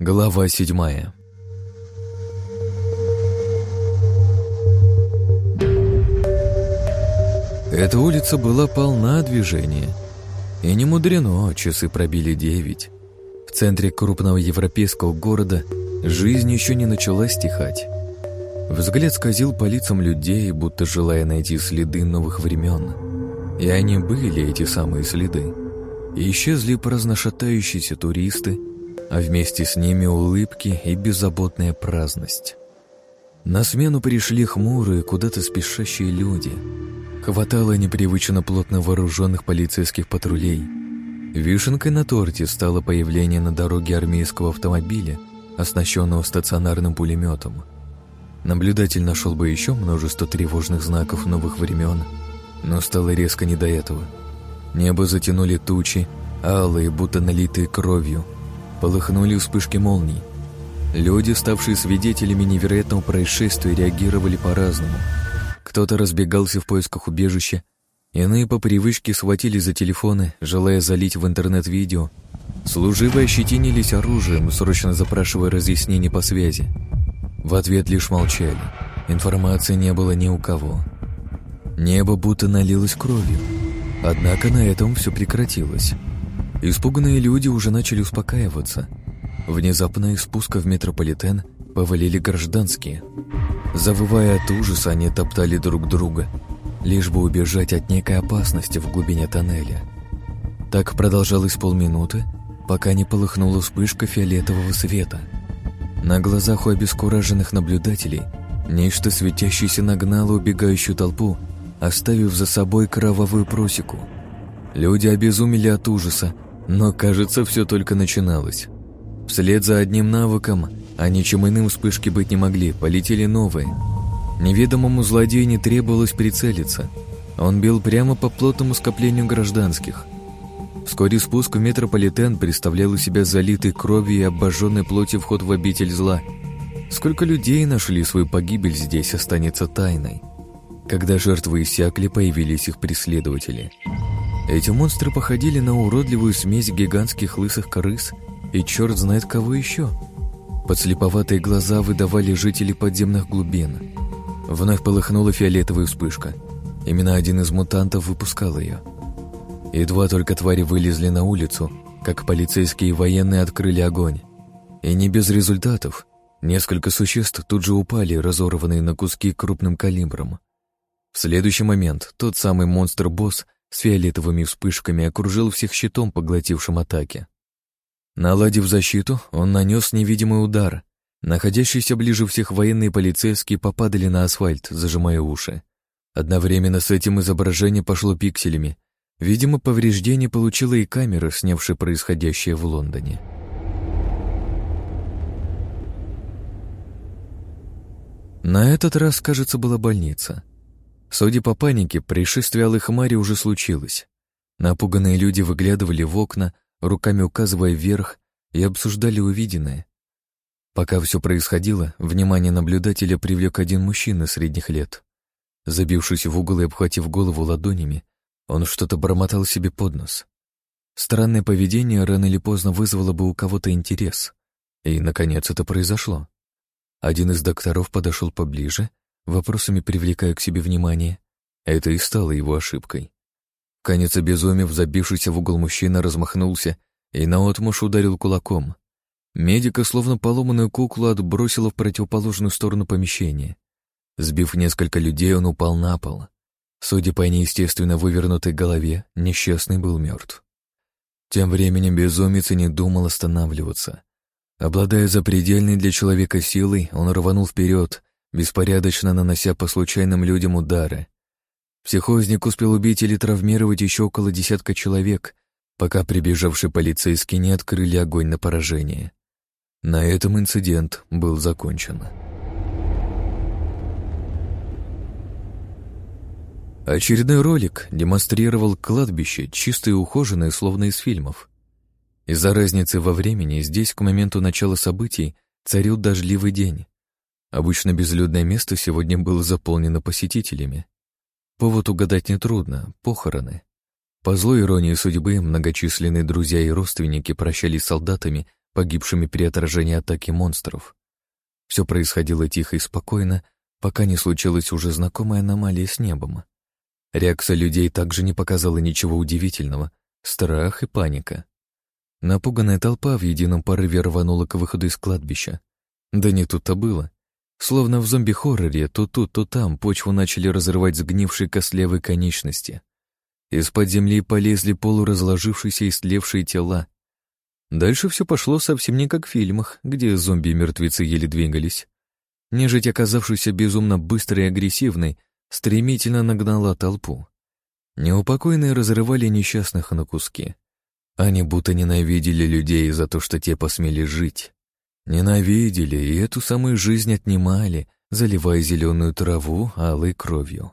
Глава седьмая Эта улица была полна движения. И не мудрено, часы пробили девять. В центре крупного европейского города жизнь еще не начала стихать. Взгляд скользил по лицам людей, будто желая найти следы новых времен. И они были, эти самые следы. И исчезли праздно шатающиеся туристы, а вместе с ними улыбки и беззаботная праздность. На смену пришли хмурые, куда-то спешащие люди. Хватало непривычно плотно вооруженных полицейских патрулей. Вишенкой на торте стало появление на дороге армейского автомобиля, оснащенного стационарным пулеметом. Наблюдатель нашел бы еще множество тревожных знаков новых времен, но стало резко не до этого. Небо затянули тучи, алые, будто налитые кровью. Полыхнули вспышки молний. Люди, ставшие свидетелями невероятного происшествия, реагировали по-разному. Кто-то разбегался в поисках убежища, иные по привычке схватились за телефоны, желая залить в интернет видео. Служивые ощетинились оружием, срочно запрашивая разъяснений по связи. В ответ лишь молчали. Информации не было ни у кого. Небо будто налилось кровью. Однако на этом все прекратилось. Испуганные люди уже начали успокаиваться. Внезапно из спуска в метрополитен повалили гражданские. Завывая от ужаса, они топтали друг друга, лишь бы убежать от некой опасности в глубине тоннеля. Так продолжалось полминуты, пока не полыхнула вспышка фиолетового света. На глазах у обескураженных наблюдателей нечто светящееся нагнало убегающую толпу оставив за собой кровавую просеку. Люди обезумели от ужаса, но, кажется, все только начиналось. Вслед за одним навыком, а ничем иным вспышки быть не могли, полетели новые. Неведомому злодею не требовалось прицелиться. Он бил прямо по плотному скоплению гражданских. Вскоре спуск в метрополитен представлял из себя залитый кровью и обожженной плотью вход в обитель зла. Сколько людей нашли свою погибель здесь, останется тайной. Когда жертвы иссякли, появились их преследователи. Эти монстры походили на уродливую смесь гигантских лысых крыс и черт знает кого еще. Подслеповатые глаза выдавали жители подземных глубин. Вновь полыхнула фиолетовая вспышка. Именно один из мутантов выпускал ее. Едва только твари вылезли на улицу, как полицейские и военные открыли огонь. И не без результатов. Несколько существ тут же упали, разорванные на куски крупным калибром. В следующий момент тот самый монстр-босс с фиолетовыми вспышками окружил всех щитом, поглотившим атаки. Наладив защиту, он нанес невидимый удар. Находящиеся ближе всех военные полицейские попадали на асфальт, зажимая уши. Одновременно с этим изображение пошло пикселями. Видимо, повреждение получила и камера, снявшая происходящее в Лондоне. На этот раз, кажется, была больница. Судя по панике, происшествие Алых Мари уже случилось. Напуганные люди выглядывали в окна, руками указывая вверх, и обсуждали увиденное. Пока все происходило, внимание наблюдателя привлек один мужчина средних лет. Забившись в угол и обхватив голову ладонями, он что-то бормотал себе под нос. Странное поведение рано или поздно вызвало бы у кого-то интерес. И, наконец, это произошло. Один из докторов подошел поближе вопросами привлекая к себе внимание. Это и стало его ошибкой. Конец обезумев, забившийся в угол мужчина размахнулся и наотмашь ударил кулаком. Медика, словно поломанную куклу, отбросила в противоположную сторону помещения. Сбив несколько людей, он упал на пол. Судя по неестественно вывернутой голове, несчастный был мертв. Тем временем безумец и не думал останавливаться. Обладая запредельной для человека силой, он рванул вперед, беспорядочно нанося по случайным людям удары. Психозник успел убить или травмировать еще около десятка человек, пока прибежавшие полицейские не открыли огонь на поражение. На этом инцидент был закончен. Очередной ролик демонстрировал кладбище, чистое и ухоженное, словно из фильмов. Из-за разницы во времени здесь к моменту начала событий царил дождливый день. Обычно безлюдное место сегодня было заполнено посетителями. Повод угадать нетрудно — похороны. По злой иронии судьбы многочисленные друзья и родственники прощались с солдатами, погибшими при отражении атаки монстров. Все происходило тихо и спокойно, пока не случилась уже знакомая аномалия с небом. Реакция людей также не показала ничего удивительного. Страх и паника. Напуганная толпа в едином порыве рванула к выходу из кладбища. Да не тут-то было. Словно в зомби-хорроре, то тут, то там почву начали разрывать сгнившие костлявые конечности. Из-под земли полезли полуразложившиеся и слевшие тела. Дальше все пошло совсем не как в фильмах, где зомби и мертвецы еле двигались. Нежить, оказавшуюся безумно быстрой и агрессивной, стремительно нагнала толпу. Неупокойные разрывали несчастных на куски. Они будто ненавидели людей за то, что те посмели жить. Ненавидели и эту самую жизнь отнимали, заливая зеленую траву алой кровью.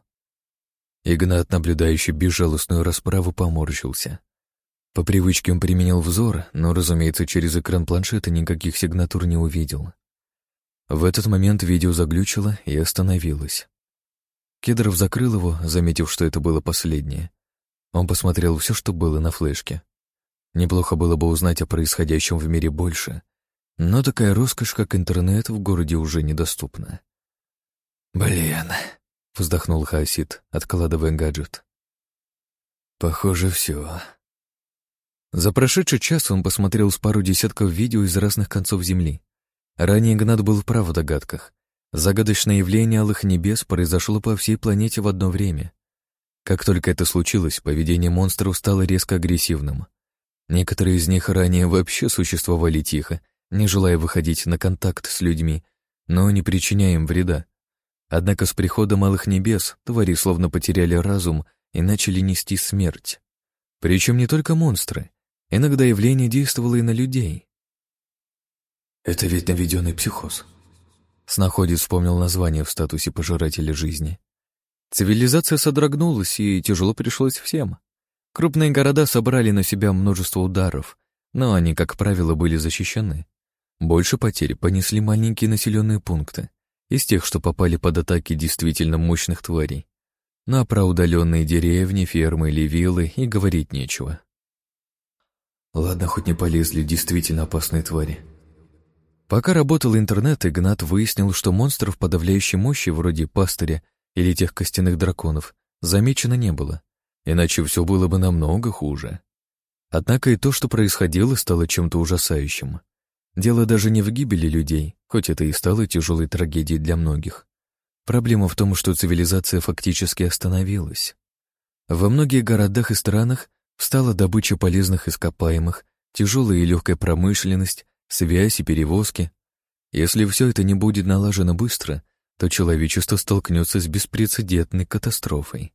Игнат, наблюдающий безжалостную расправу, поморщился. По привычке он применил взор, но, разумеется, через экран планшета никаких сигнатур не увидел. В этот момент видео заглючило и остановилось. Кедров закрыл его, заметив, что это было последнее. Он посмотрел все, что было на флешке. Неплохо было бы узнать о происходящем в мире больше, но такая роскошь, как интернет, в городе уже недоступна. «Блин», — вздохнул Хасид, откладывая гаджет. «Похоже, все. За прошедший час он посмотрел с пару десятков видео из разных концов Земли. Ранее Игнат был прав в догадках. Загадочное явление алых небес произошло по всей планете в одно время. Как только это случилось, поведение монстров стало резко агрессивным. Некоторые из них ранее вообще существовали тихо, не желая выходить на контакт с людьми, но не причиняя им вреда. Однако с приходом малых небес твари словно потеряли разум и начали нести смерть. Причем не только монстры. Иногда явление действовало и на людей. «Это ведь наведенный психоз». Снаходец вспомнил название в статусе пожирателя жизни. Цивилизация содрогнулась, и тяжело пришлось всем. Крупные города собрали на себя множество ударов, но они, как правило, были защищены. Больше потерь понесли маленькие населенные пункты, из тех, что попали под атаки действительно мощных тварей. Но про удаленные деревни, фермы или виллы и говорить нечего. Ладно, хоть не полезли действительно опасные твари. Пока работал интернет, Игнат выяснил, что монстров подавляющей мощи, вроде пастыря или тех костяных драконов, замечено не было, иначе все было бы намного хуже. Однако и то, что происходило, стало чем-то ужасающим. Дело даже не в гибели людей, хоть это и стало тяжелой трагедией для многих. Проблема в том, что цивилизация фактически остановилась. Во многих городах и странах Встала добыча полезных ископаемых, тяжелая и легкая промышленность, связь и перевозки. Если все это не будет налажено быстро, то человечество столкнется с беспрецедентной катастрофой.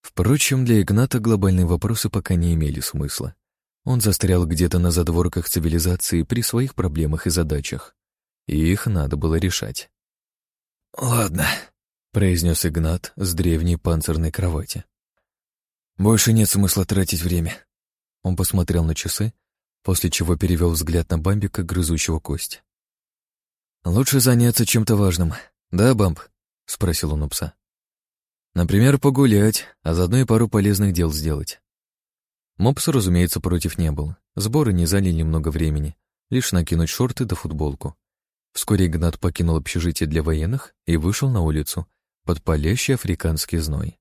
Впрочем, для Игната глобальные вопросы пока не имели смысла. Он застрял где-то на задворках цивилизации при своих проблемах и задачах. И их надо было решать. «Ладно», — произнес Игнат с древней панцирной кровати. Больше нет смысла тратить время. Он посмотрел на часы, после чего перевел взгляд на Бамбика, грызущего кость. «Лучше заняться чем-то важным. Да, Бамб?» — спросил он у пса. «Например, погулять, а заодно и пару полезных дел сделать». Мопс, разумеется, против не был. Сборы не заняли много времени, лишь накинуть шорты да футболку. Вскоре Игнат покинул общежитие для военных и вышел на улицу под палящий африканский зной.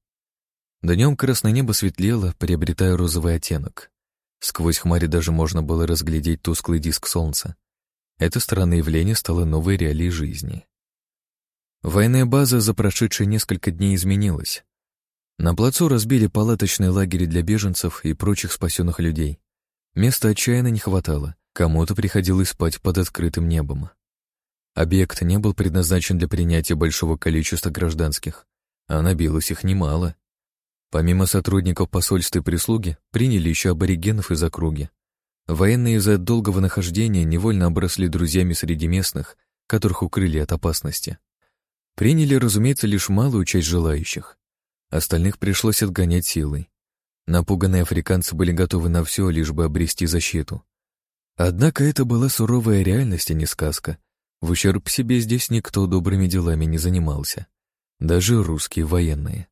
Днем красное небо светлело, приобретая розовый оттенок. Сквозь хмари даже можно было разглядеть тусклый диск солнца. Это странное явление стало новой реалией жизни. Военная база за прошедшие несколько дней изменилась. На плацу разбили палаточные лагеря для беженцев и прочих спасенных людей. Места отчаянно не хватало, кому-то приходилось спать под открытым небом. Объект не был предназначен для принятия большого количества гражданских, а набилось их немало. Помимо сотрудников посольства и прислуги, приняли еще аборигенов из округи. Военные из-за долгого нахождения невольно обросли друзьями среди местных, которых укрыли от опасности. Приняли, разумеется, лишь малую часть желающих. Остальных пришлось отгонять силой. Напуганные африканцы были готовы на все, лишь бы обрести защиту. Однако это была суровая реальность, а не сказка. В ущерб себе здесь никто добрыми делами не занимался. Даже русские военные.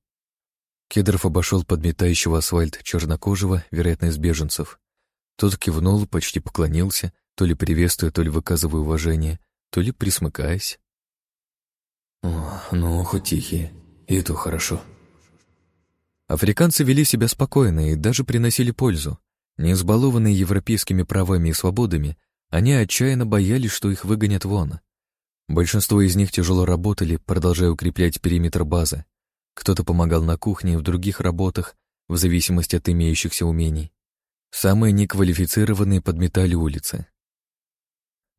Кедров обошел подметающего асфальт чернокожего, вероятно, из беженцев. Тот кивнул, почти поклонился, то ли приветствуя, то ли выказывая уважение, то ли присмыкаясь. Ну, хоть тихие, и то хорошо. Африканцы вели себя спокойно и даже приносили пользу. Не избалованные европейскими правами и свободами, они отчаянно боялись, что их выгонят вон. Большинство из них тяжело работали, продолжая укреплять периметр базы. Кто-то помогал на кухне, в других работах, в зависимости от имеющихся умений. Самые неквалифицированные подметали улицы.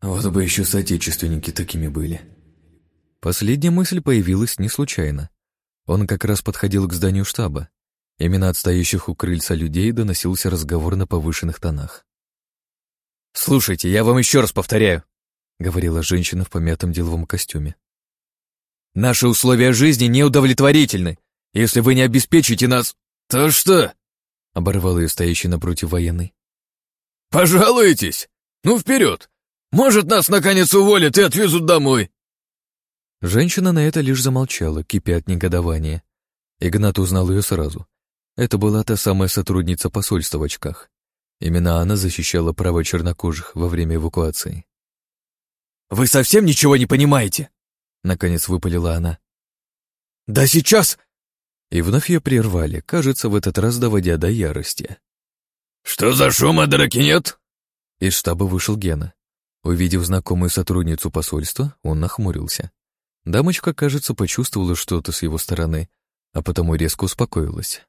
Вот бы еще соотечественники такими были. Последняя мысль появилась не случайно. Он как раз подходил к зданию штаба. Именно от стоящих у крыльца людей доносился разговор на повышенных тонах. «Слушайте, я вам еще раз повторяю», — говорила женщина в помятом деловом костюме. «Наши условия жизни неудовлетворительны. Если вы не обеспечите нас...» «То что?» — оборвал ее стоящий напротив военный. «Пожалуйтесь! Ну, вперед! Может, нас наконец уволят и отвезут домой!» Женщина на это лишь замолчала, кипя от негодования. Игнат узнал ее сразу. Это была та самая сотрудница посольства в очках. Именно она защищала права чернокожих во время эвакуации. «Вы совсем ничего не понимаете?» Наконец выпалила она. «Да сейчас...» И вновь ее прервали, кажется, в этот раз доводя до ярости. «Что за шума, драки нет?» Из штаба вышел Гена. Увидев знакомую сотрудницу посольства, он нахмурился. Дамочка, кажется, почувствовала что-то с его стороны, а потому резко успокоилась.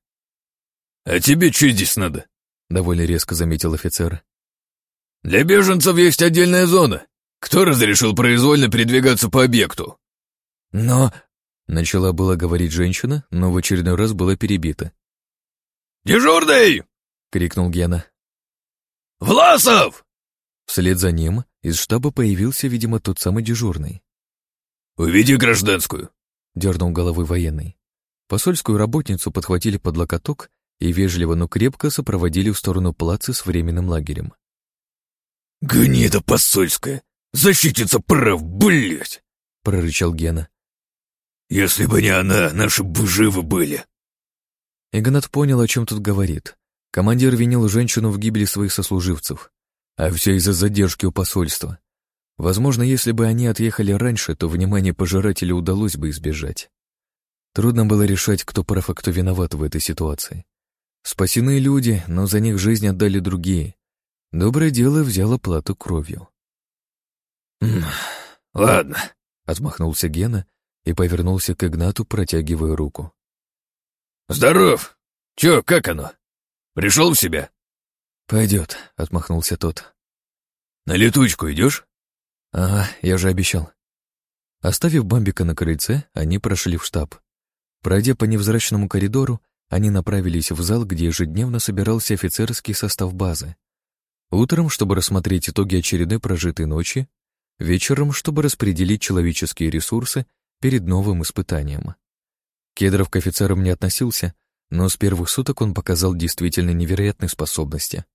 «А тебе что здесь надо?» — довольно резко заметил офицер. «Для беженцев есть отдельная зона. Кто разрешил произвольно передвигаться по объекту?» «Но...» — начала было говорить женщина, но в очередной раз была перебита. «Дежурный!» — крикнул Гена. «Власов!» Вслед за ним из штаба появился, видимо, тот самый дежурный. «Уведи гражданскую!» — дернул головой военный. Посольскую работницу подхватили под локоток и вежливо, но крепко сопроводили в сторону плаца с временным лагерем. «Гнида посольская! Защитница прав, блядь!» — прорычал Гена. «Если бы не она, наши бы живы были!» Игнат понял, о чем тут говорит. Командир винил женщину в гибели своих сослуживцев, а все из-за задержки у посольства. Возможно, если бы они отъехали раньше, то внимание пожирателя удалось бы избежать. Трудно было решать, кто прав, а кто виноват в этой ситуации. Спасены люди, но за них жизнь отдали другие. Доброе дело взяло плату кровью. «Ладно», — отмахнулся Гена и повернулся к Игнату, протягивая руку. «Здоров! Чё, как оно? Пришел в себя?» «Пойдет», — отмахнулся тот. «На летучку идешь? «Ага, я же обещал». Оставив Бамбика на крыльце, они прошли в штаб. Пройдя по невзрачному коридору, они направились в зал, где ежедневно собирался офицерский состав базы. Утром, чтобы рассмотреть итоги очередной прожитой ночи, вечером, чтобы распределить человеческие ресурсы перед новым испытанием. Кедров к офицерам не относился, но с первых суток он показал действительно невероятные способности.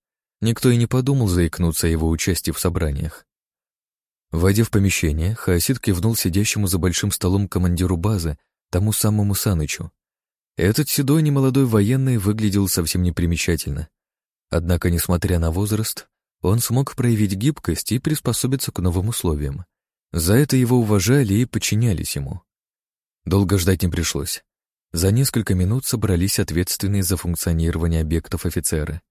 Никто и не подумал заикнуться о его участии в собраниях. Войдя в помещение, Хаосид кивнул сидящему за большим столом командиру базы, тому самому Санычу, этот седой немолодой военный выглядел совсем непримечательно. Однако, несмотря на возраст, он смог проявить гибкость и приспособиться к новым условиям. За это его уважали и подчинялись ему. Долго ждать не пришлось. За несколько минут собрались ответственные за функционирование объектов офицеры.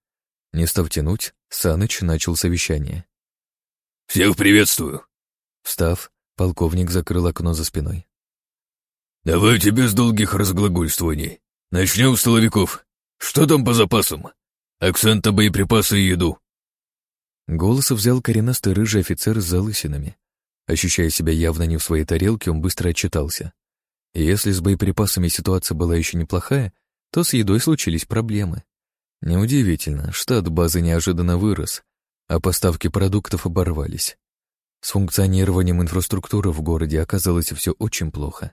Не став тянуть, Саныч начал совещание. «Всех приветствую!» Встав, полковник закрыл окно за спиной. «Давайте без долгих разглагольствований. Начнем с столовиков. Что там по запасам? Акцента, боеприпасы и еду». Голос взял коренастый рыжий офицер с залысинами. Ощущая себя явно не в своей тарелке, он быстро отчитался. И если с боеприпасами ситуация была еще неплохая, то с едой случились проблемы. Неудивительно, штат базы неожиданно вырос, а поставки продуктов оборвались. С функционированием инфраструктуры в городе оказалось все очень плохо.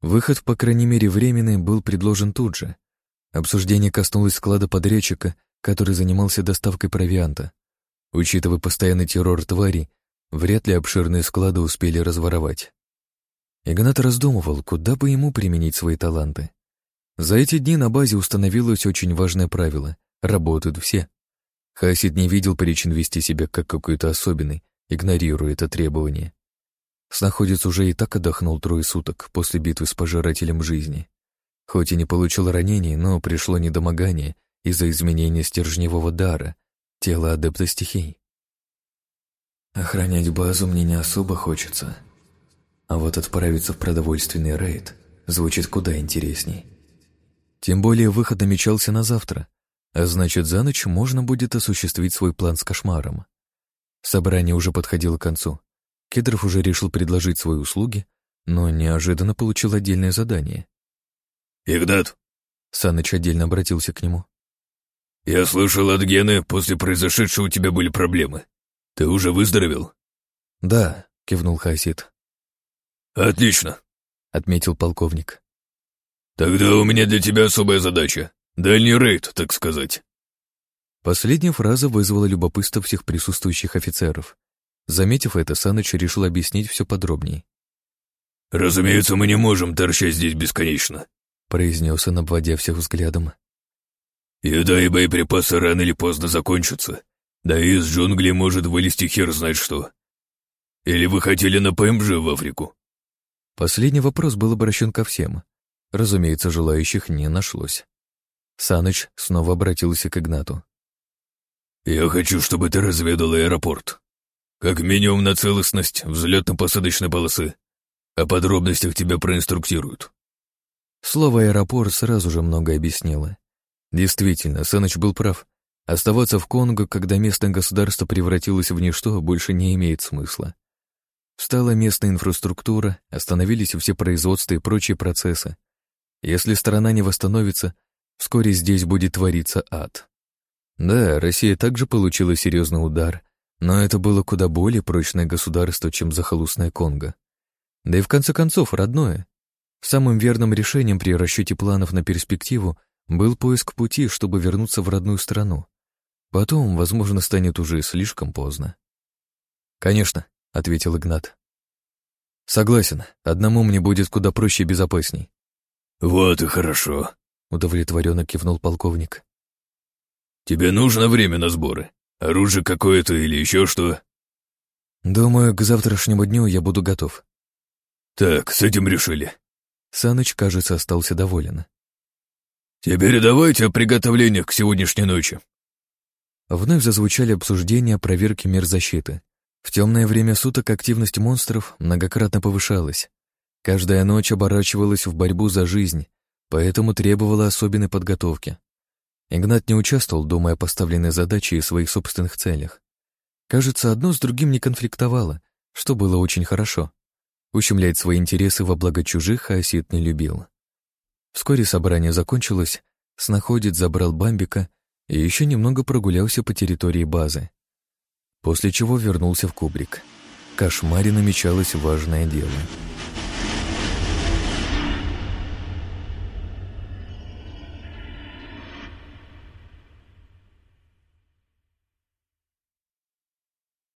Выход, по крайней мере временный, был предложен тут же. Обсуждение коснулось склада подрядчика, который занимался доставкой провианта. Учитывая постоянный террор тварей, вряд ли обширные склады успели разворовать. Игнат раздумывал, куда бы ему применить свои таланты. За эти дни на базе установилось очень важное правило — работают все. Хасид не видел причин вести себя как какой-то особенный, игнорируя это требование. Снаходец уже и так отдохнул трое суток после битвы с пожирателем жизни. Хоть и не получил ранений, но пришло недомогание из-за изменения стержневого дара, тела адепта стихий. Охранять базу мне не особо хочется. А вот отправиться в продовольственный рейд звучит куда интересней. Тем более выход намечался на завтра, а значит, за ночь можно будет осуществить свой план с кошмаром. Собрание уже подходило к концу. Кедров уже решил предложить свои услуги, но неожиданно получил отдельное задание. «Игнат!» Саныч отдельно обратился к нему. «Я слышал от Гены, после произошедшего у тебя были проблемы. Ты уже выздоровел?» «Да», — кивнул Хасид. «Отлично», — отметил полковник. «Тогда у меня для тебя особая задача. Дальний рейд, так сказать». Последняя фраза вызвала любопытство всех присутствующих офицеров. Заметив это, Саныч решил объяснить все подробнее. «Разумеется, мы не можем торчать здесь бесконечно», — произнес он, обводя всех взглядом. «Еда и боеприпасы рано или поздно закончатся, да и из джунглей может вылезти хер знает что. Или вы хотели на ПМЖ в Африку?» Последний вопрос был обращен ко всем. Разумеется, желающих не нашлось. Саныч снова обратился к Игнату. «Я хочу, чтобы ты разведал аэропорт. Как минимум на целостность взлетно-посадочной полосы. О подробностях тебя проинструктируют». Слово «аэропорт» сразу же много объяснило. Действительно, Саныч был прав. Оставаться в Конго, когда местное государство превратилось в ничто, больше не имеет смысла. Встала местная инфраструктура, остановились все производства и прочие процессы. Если страна не восстановится, вскоре здесь будет твориться ад. Да, Россия также получила серьезный удар, но это было куда более прочное государство, чем захолустное Конго. Да и в конце концов родное. Самым верным решением при расчете планов на перспективу был поиск пути, чтобы вернуться в родную страну. Потом, возможно, станет уже слишком поздно. «Конечно», — ответил Игнат. «Согласен, одному мне будет куда проще и безопасней». «Вот и хорошо», — удовлетворенно кивнул полковник. «Тебе нужно время на сборы? Оружие какое-то или еще что?» «Думаю, к завтрашнему дню я буду готов». «Так, с этим решили». Саныч, кажется, остался доволен. «Теперь давайте о приготовлениях к сегодняшней ночи». Вновь зазвучали обсуждения о проверке мер защиты. В темное время суток активность монстров многократно повышалась. Каждая ночь оборачивалась в борьбу за жизнь, поэтому требовала особенной подготовки. Игнат не участвовал, думая о поставленной задаче и своих собственных целях. Кажется, одно с другим не конфликтовало, что было очень хорошо. Ущемлять свои интересы во благо чужих Асид не любил. Вскоре собрание закончилось, снаходец забрал Бамбика и еще немного прогулялся по территории базы. После чего вернулся в кубрик. Кошмаре намечалось важное дело —